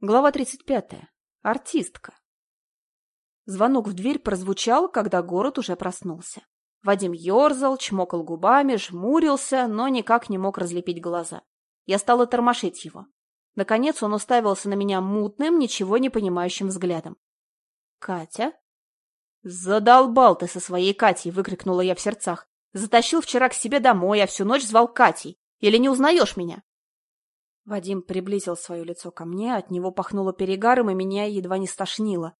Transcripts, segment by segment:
Глава 35. Артистка. Звонок в дверь прозвучал, когда город уже проснулся. Вадим ерзал, чмокал губами, жмурился, но никак не мог разлепить глаза. Я стала тормошить его. Наконец он уставился на меня мутным, ничего не понимающим взглядом. «Катя?» «Задолбал ты со своей Катей!» — выкрикнула я в сердцах. «Затащил вчера к себе домой, а всю ночь звал Катей. Или не узнаешь меня?» Вадим приблизил свое лицо ко мне, от него пахнуло перегаром, и меня едва не стошнило.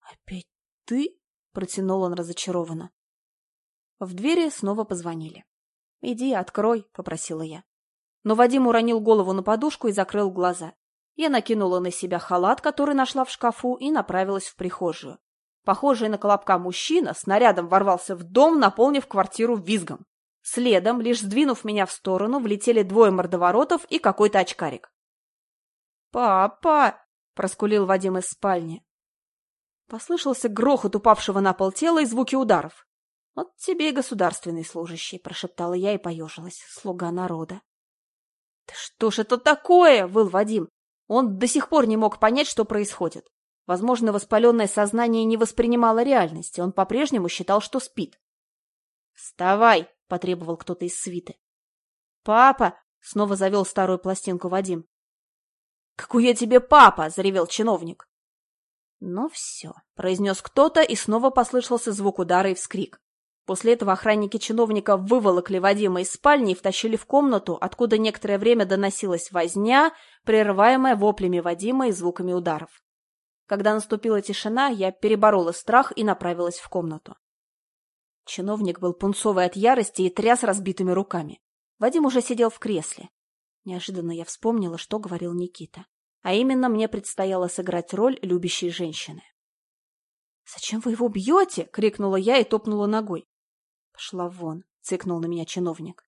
«Опять ты?» — протянул он разочарованно. В двери снова позвонили. «Иди, открой», — попросила я. Но Вадим уронил голову на подушку и закрыл глаза. Я накинула на себя халат, который нашла в шкафу, и направилась в прихожую. Похожий на колобка мужчина снарядом ворвался в дом, наполнив квартиру визгом. Следом, лишь сдвинув меня в сторону, влетели двое мордоворотов и какой-то очкарик. «Папа!» — проскулил Вадим из спальни. Послышался грохот упавшего на пол тела и звуки ударов. «Вот тебе и государственный служащий», — прошептала я и поежилась, слуга народа. «Да что ж это такое?» — выл Вадим. Он до сих пор не мог понять, что происходит. Возможно, воспаленное сознание не воспринимало реальности, он по-прежнему считал, что спит. «Вставай!» — потребовал кто-то из свиты. «Папа!» — снова завел старую пластинку Вадим. «Какой я тебе папа!» — заревел чиновник. «Ну все», — произнес кто-то, и снова послышался звук удара и вскрик. После этого охранники чиновника выволокли Вадима из спальни и втащили в комнату, откуда некоторое время доносилась возня, прерываемая воплями Вадима и звуками ударов. Когда наступила тишина, я переборола страх и направилась в комнату. Чиновник был пунцовый от ярости и тряс разбитыми руками. Вадим уже сидел в кресле. Неожиданно я вспомнила, что говорил Никита. А именно, мне предстояло сыграть роль любящей женщины. «Зачем вы его бьете?» — крикнула я и топнула ногой. «Пошла вон», — цыкнул на меня чиновник.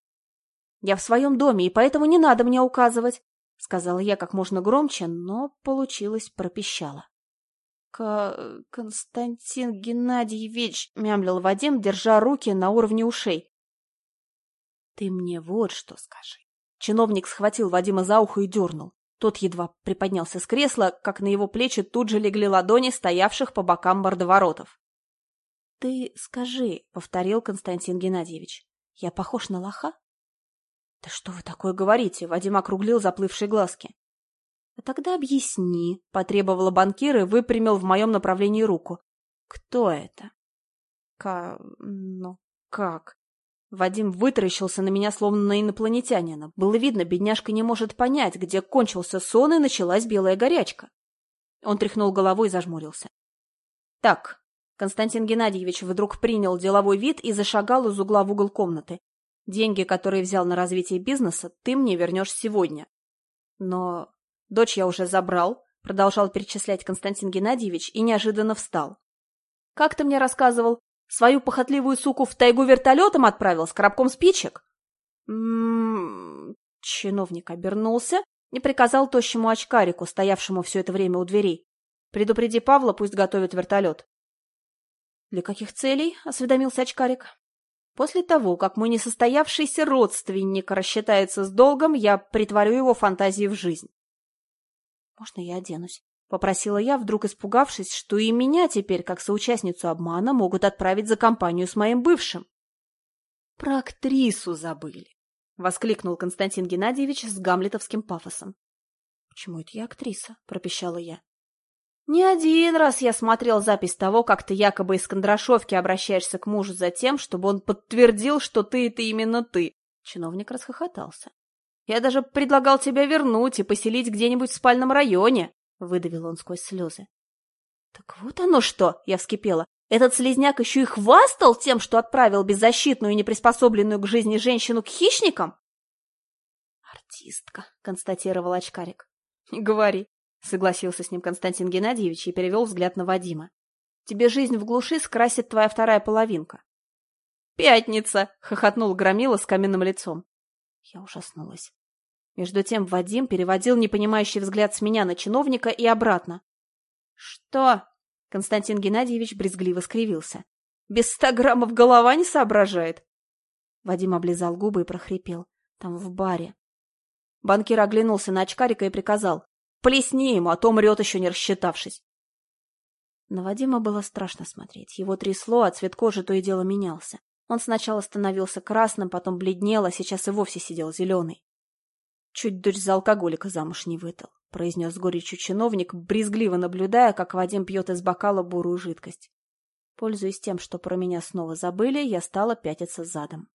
«Я в своем доме, и поэтому не надо мне указывать», — сказала я как можно громче, но получилось пропищала. К... Константин Геннадьевич, — мямлил Вадим, держа руки на уровне ушей. — Ты мне вот что скажи. Чиновник схватил Вадима за ухо и дернул. Тот едва приподнялся с кресла, как на его плечи тут же легли ладони стоявших по бокам мордоворотов. — Ты скажи, — повторил Константин Геннадьевич, — я похож на лоха? — Да что вы такое говорите? — Вадим округлил заплывшие глазки. Тогда объясни, — потребовала банкир и выпрямил в моем направлении руку. Кто это? Ка... ну, как? Вадим вытаращился на меня, словно на инопланетянина. Было видно, бедняжка не может понять, где кончился сон и началась белая горячка. Он тряхнул головой и зажмурился. — Так, Константин Геннадьевич вдруг принял деловой вид и зашагал из угла в угол комнаты. Деньги, которые взял на развитие бизнеса, ты мне вернешь сегодня. Но Дочь я уже забрал, продолжал перечислять Константин Геннадьевич и неожиданно встал. Как ты мне рассказывал, свою похотливую суку в тайгу вертолетом отправил с коробком спичек? М-м-м... Чиновник обернулся и приказал тощему очкарику, стоявшему все это время у дверей. Предупреди Павла, пусть готовит вертолет. Для каких целей? — осведомился очкарик. После того, как мой несостоявшийся родственник рассчитается с долгом, я притворю его фантазии в жизнь. «Можно я оденусь?» — попросила я, вдруг испугавшись, что и меня теперь, как соучастницу обмана, могут отправить за компанию с моим бывшим. «Про актрису забыли!» — воскликнул Константин Геннадьевич с гамлетовским пафосом. «Почему это я актриса?» — пропищала я. «Не один раз я смотрел запись того, как ты якобы из Кондрашовки обращаешься к мужу за тем, чтобы он подтвердил, что ты — это именно ты». Чиновник расхохотался. Я даже предлагал тебя вернуть и поселить где-нибудь в спальном районе, — выдавил он сквозь слезы. — Так вот оно что! — я вскипела. Этот слезняк еще и хвастал тем, что отправил беззащитную и неприспособленную к жизни женщину к хищникам? — Артистка, — констатировал очкарик. — Не говори, — согласился с ним Константин Геннадьевич и перевел взгляд на Вадима. — Тебе жизнь в глуши скрасит твоя вторая половинка. — Пятница! — хохотнул Громила с каменным лицом. Я ужаснулась. Между тем Вадим переводил непонимающий взгляд с меня на чиновника и обратно. — Что? — Константин Геннадьевич брезгливо скривился. — Без ста граммов голова не соображает. Вадим облизал губы и прохрипел. — Там в баре. Банкир оглянулся на очкарика и приказал. Плесни ему, а то мрет еще не рассчитавшись. На Вадима было страшно смотреть. Его трясло, а цвет кожи то и дело менялся. Он сначала становился красным, потом бледнел, а сейчас и вовсе сидел зеленый. Чуть дочь за алкоголика замуж не выдал, — произнес горечью чиновник, брезгливо наблюдая, как Вадим пьет из бокала бурую жидкость. Пользуясь тем, что про меня снова забыли, я стала пятиться задом.